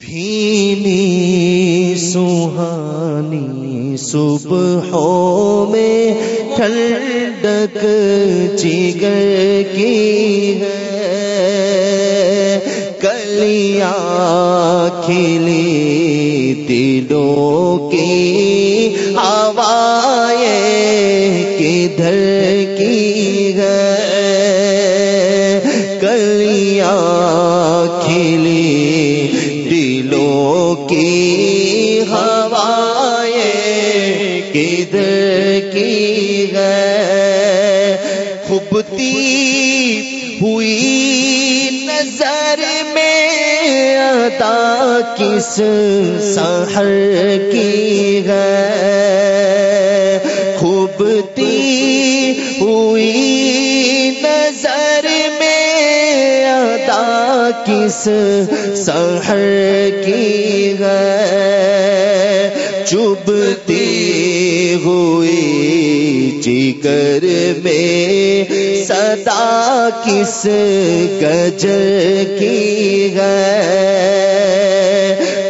بھینی سوہانی صبحوں میں ٹھنڈک جگر کی ہے۔ کلیاں کھلی دلوں کی ہوائیں کدھر کدھر کی ہے خوبتی ہوئی نظر میں ادا کس سحر کی ہے خوبتی ہوئی نظر میں ادا کس سحر کی ہے چبتی جگر میں صدا کس گجر کی ہے؟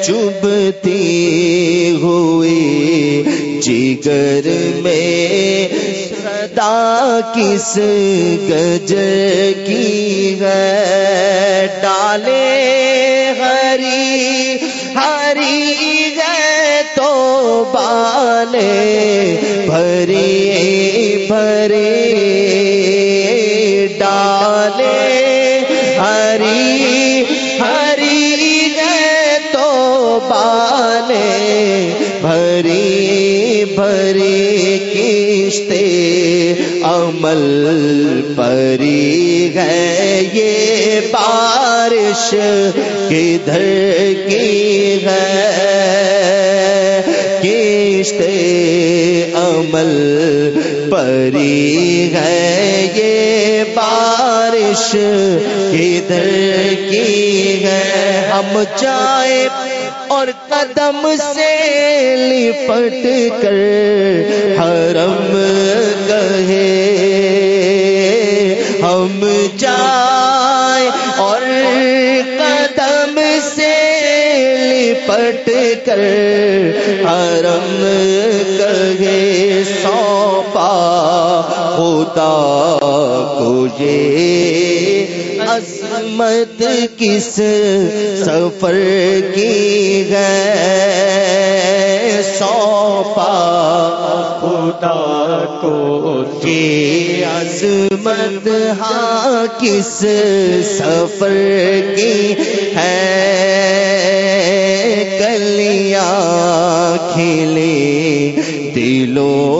چبتی ہوئی جگر میں صدا کس گجر کی ہے؟ ڈالے ہری ہری گئے تو بالے بھری ہری ہری گئے تو بالے بھری بھری کشتے عمل پری ہے یہ بارش کدھر کی ہے کشتے عمل پری ہے یہ بارش کدھر کی ہے؟ ہم جائیں اور قدم سے لپٹ کر حرم کہے۔ ہم جائیں اور قدم سے لپٹ کر حرم کہے۔ سونپا ہوتا کو یہ عظمت کس سفر کی ہے؟ سونپا خدا کو یہ عظمت ہاں کس سفر کی ہے؟ کلیاں کھلی دلوں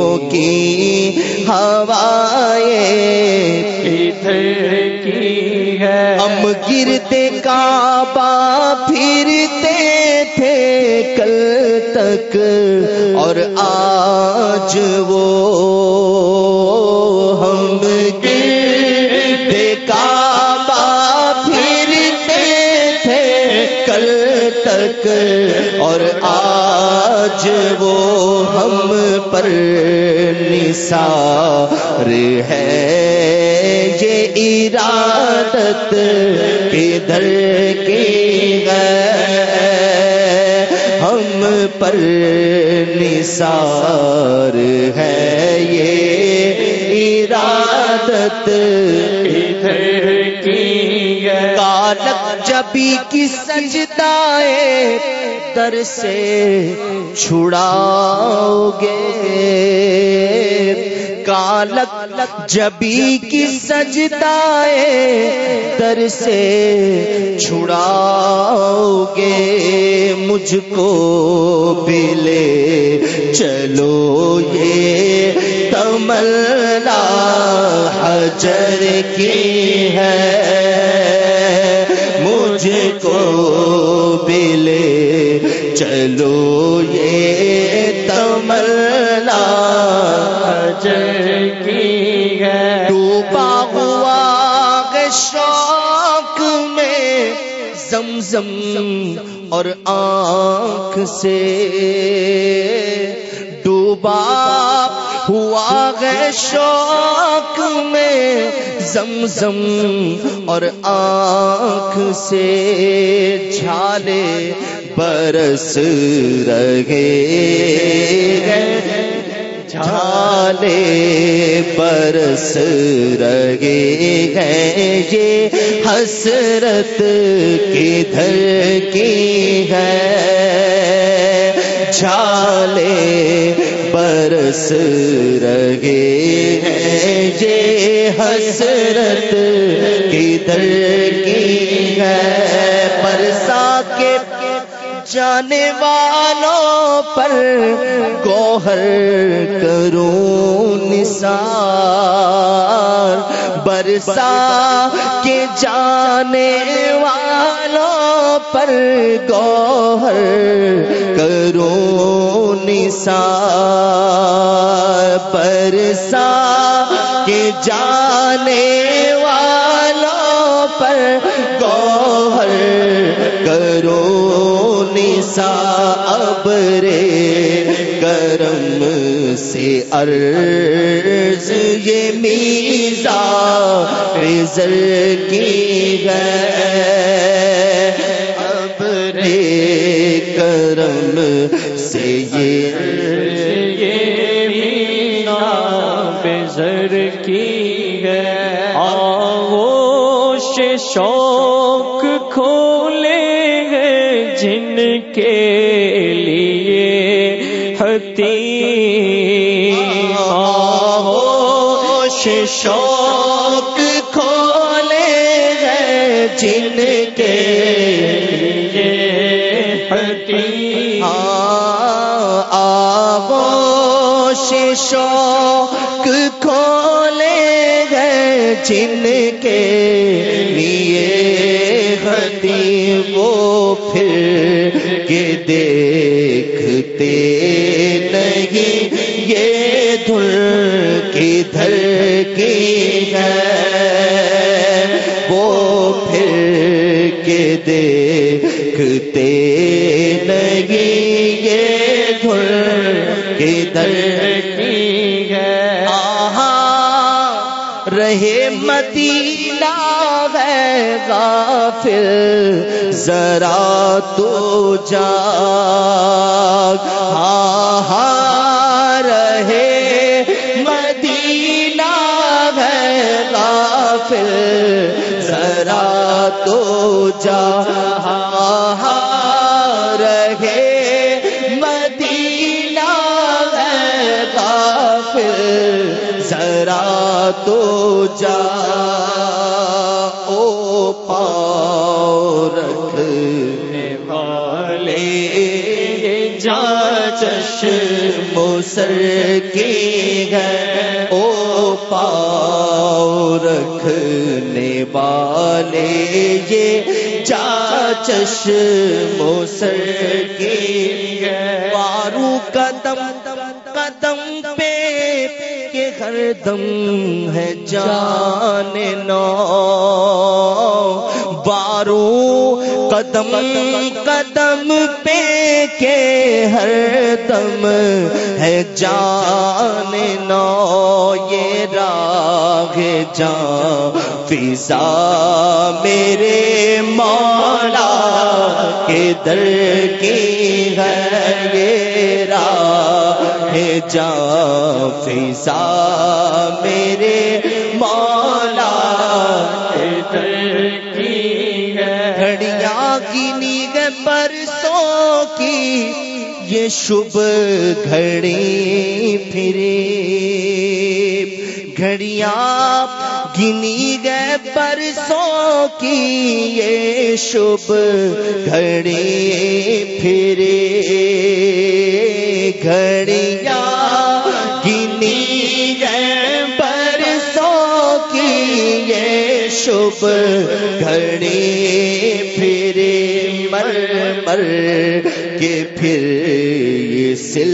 تک اور آج وہ ہم پر نثار ہے۔ یہ ارادت کدھر کی ہے؟ ہم پر نثار ہے۔ یہ ارادت ادھر کی ہے کالک جبی کی سجدائے در سے چھڑاؤ گے کالک جبی کی سجدائے در سے چھڑاؤ گے مجھ کو بھی لے چلو یہ تمنا حجر کی ہے۔ مجھ کو بھی چلو یہ تمنا کی ہے۔ ڈوبا ہوا شوق میں زمزم اور آنکھ سے۔ ڈوبا ہوا گئے شوق میں زمزم اور آنکھ سے جھالے برس رہے جھالے برس رہے ہیں۔ یہ حسرت کدھر کی ہے؟ چھالے برس رہے ہیں۔ یہ حسرت کدھر کی ہے؟ برسا کے جانے والوں پر گوہر کروں نثار۔ برسا کے جانے والوں پر گوہر کروں نثار برسا کے جانے والوں پر گوہر کرو نسا اب رے کرم سے عرض یہ میزا رزر کی ہے کرم سے یہ یہ مینا بزر کی ہے۔ آغوش شوق کھولے گئے جن کے لیے ہتی آغوش شوق شوق کھولے گئے جن کے لیے ہدی وہ پھر کے دے رہے مدینہ ہے غافل، ذرا تو جاگ۔ ہاں ہاں رہے مدینہ ہے غافل، ذرا تو جا ہاں ہاں چشم سر کی ہے او پاؤ رکھنے والے، یہ جا چشم سر کی ہے وارو قدم دم ہے جان نو۔ بارو قدم قدم پہ کے ہر دم ہے جان نو۔ یہ راگ جان، فضا میرے مولا کے در کی ہے یہ راہ جان فضا میرے مولا کی گھڑیاں گنی گئے برسوں کی، یہ شب گھڑی پھرے۔ گھڑیاں گنی گئے برسوں کی، یہ شب گھڑی پھرے۔ گھڑیاں گنی گئے برسوں کی یہ شب گھڑی پھرے مر مر کے پھر یہ سل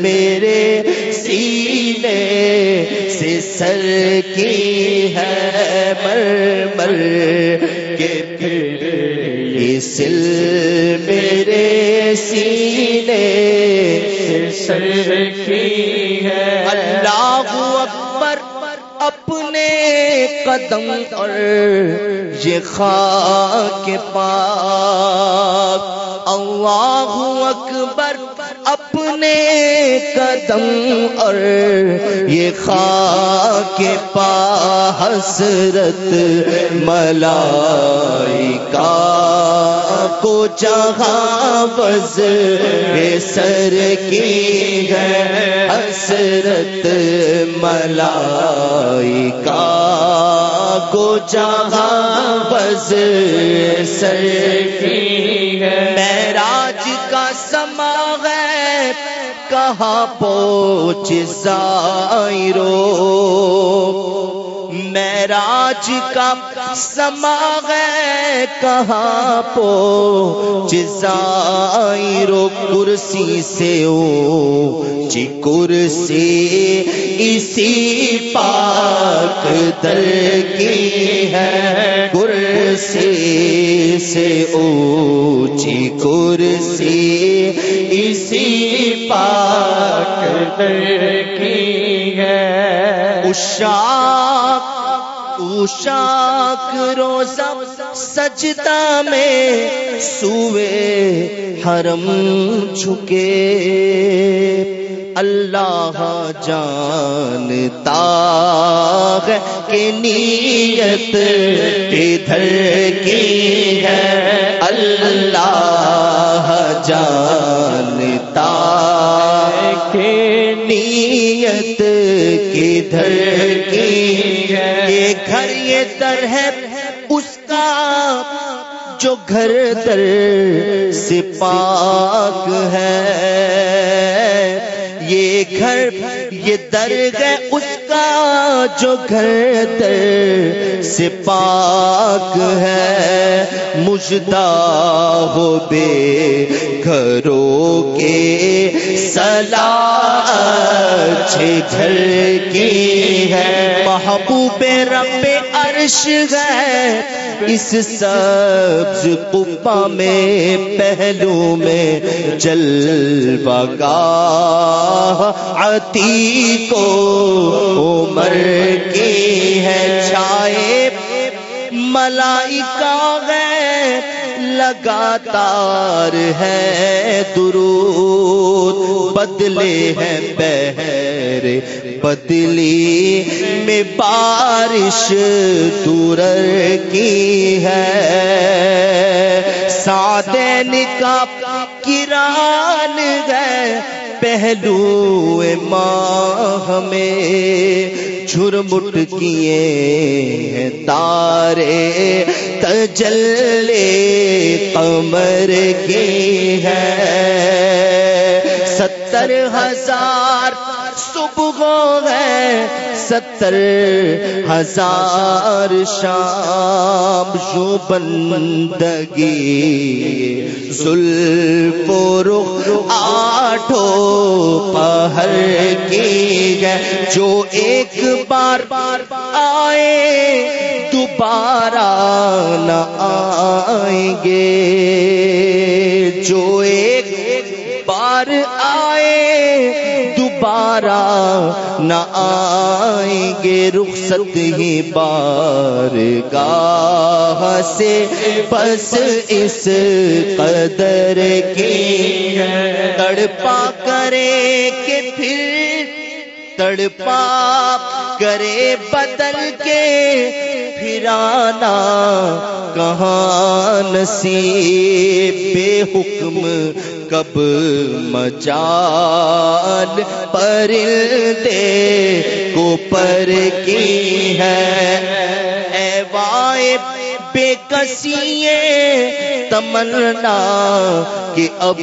میرے سینے سے سر کی ہے، مر مر کے پھر یہ سل میرے سر کی ہے۔ اللہ اکبر اپنے قدم پر یہ خاک پاک۔ اللہ اکبر اپنے قدم اور یہ خاک پا حسرت ملائکہ۔ کو جہاں بز سر کی ہے، حسرت ملائکہ کو جہاں بز سر کی ہے۔ میراج کا سما ہے کہاں پوچھ زائرو میراج کا سما کہاں پو؟ چائرو کرسی سے او چی کرسی اسی پاک در کی ہے۔ کرسی سے او چی کرسی اسی پاک در کی ہے۔ اشاک اشاک روزہ سجدہ میں سوئے، حرم چھکے۔ اللہ جانتا ہے کہ نیت کدھر کی ہے۔ اللہ جانتا ہے کہ نیت کدھر کی یہ گھر یہ در ہے، اس کا جو گھر در سے پاک ہے۔ یہ گھر، یہ در ہے، اس کا جو گھر در سے پاک ہے۔ مجدہ ہو بے گھروں کے سلا گھر کی ہے۔ محبوب رب عرش ہے۔ اس سبز قبا میں، پہلو میں جل بگا عتی کو عمر کی ہے۔ چھائے ملائکہ لگاتار ہے درود، بدلے ہیں بہر بدلی میں بارش دورر کی ہے سادین کا کران گئے پہلو ماں ہمیں جھرمٹ کیے ہیں تارے تجلے قمر کی ہے ستر ہزار صبح ہے ستر ہزار شام جو بندگی زلف و رخ آٹھوں پہر کی ہے جو ایک بار بار آئے دوبارہ نہ آئیں گے آئے دوبارہ نہ آئیں گے رخصت ہی بار گاہ سے، بس اس قدر کی تڑپا کرے کہ پھر تڑپا کرے بدل کے پھرانا کہاں نصیب بے حکم کب مچال پر دے کو پر کی ہے؟ اے بے کسی تمنا کہ اب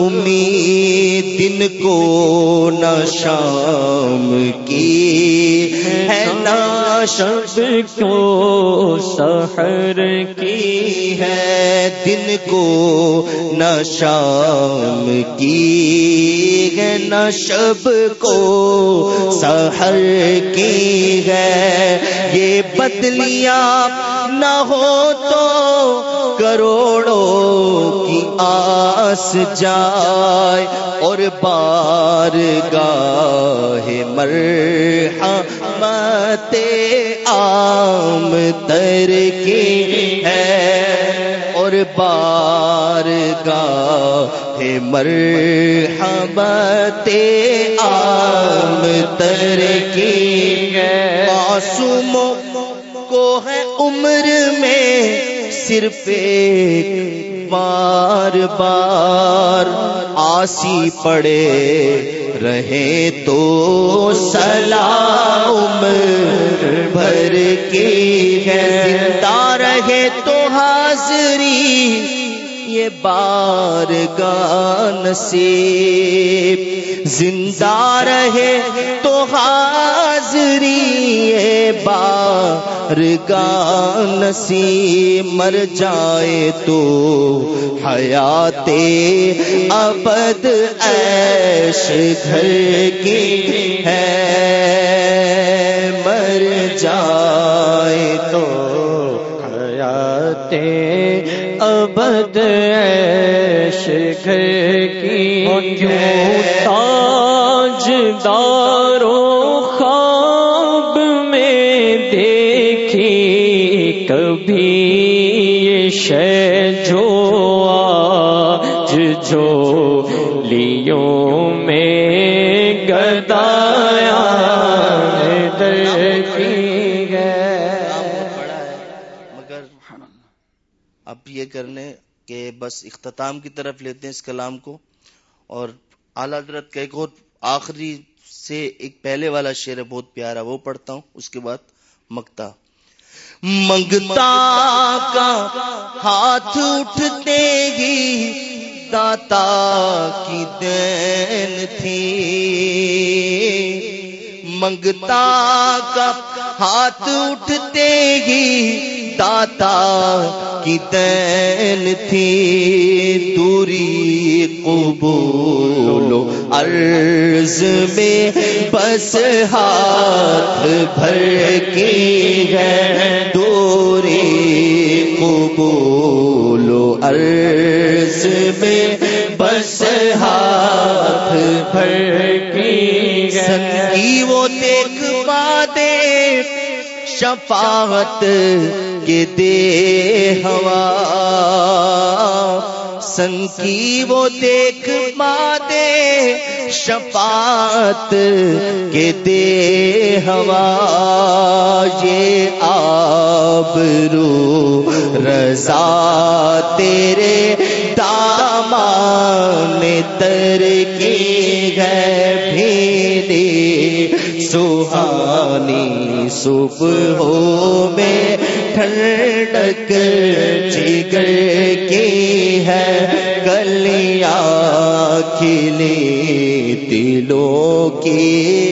امید دن کو نہ شام کی ہے، نہ شب کو سحر کی ہے، دن کو نہ شام کی ہے، نہ شب کو سحر کی ہے۔ یہ بدلیاں نہ ہو تو کروڑوں آس جائے اور بار گاہ مر رحمت عام تر کی ہے اور بار گاہ مرحمت عام تر کی ہے معصوموں کو ہے عمر میں صرف ایک بار بار آسی پڑے رہے تو سلام بھر کی ہے۔ زندہ رہے تو حاضری، یہ بار گان سے زندہ رہے تو حاضری، یہ بار گان سی مر جائے تو حیات ابد ایش گھر کی ہے۔ مر جائے تو حیات ابد ایش گھر کی تاج دارو شے جو آج جو لیوں میں گدایا مگر اب یہ کرنے کہ بس اختتام کی طرف لیتے ہیں اس کلام کو۔ اور اعلی حضرت کا ایک اور آخری سے ایک پہلے والا شعر ہے، بہت پیارا، وہ پڑھتا ہوں، اس کے بعد مکتا منگتا کا ہاتھ اٹھتے ہی داتا کی دین تھی۔ منگتا کا ہاتھ اٹھتے ہی داتا کی دین تھی۔ دوری قبول و عرض میں بس ہاتھ بھر کی ہے۔ دوری قبول و عرض میں بس ہاتھ بھر کی سنگی وہ دیکھ بادے شفاعت کے دے ہوا۔ سن کی وہ دیکھ مادے شفاعت کے دے ہوا، یہ آب رو رضا تیرے دامان تر کی ہے بھیڑی۔ سہانی صبح ہو میں ٹھنڈک جگر کی ہے کلیاں کھلی دلوں کی کی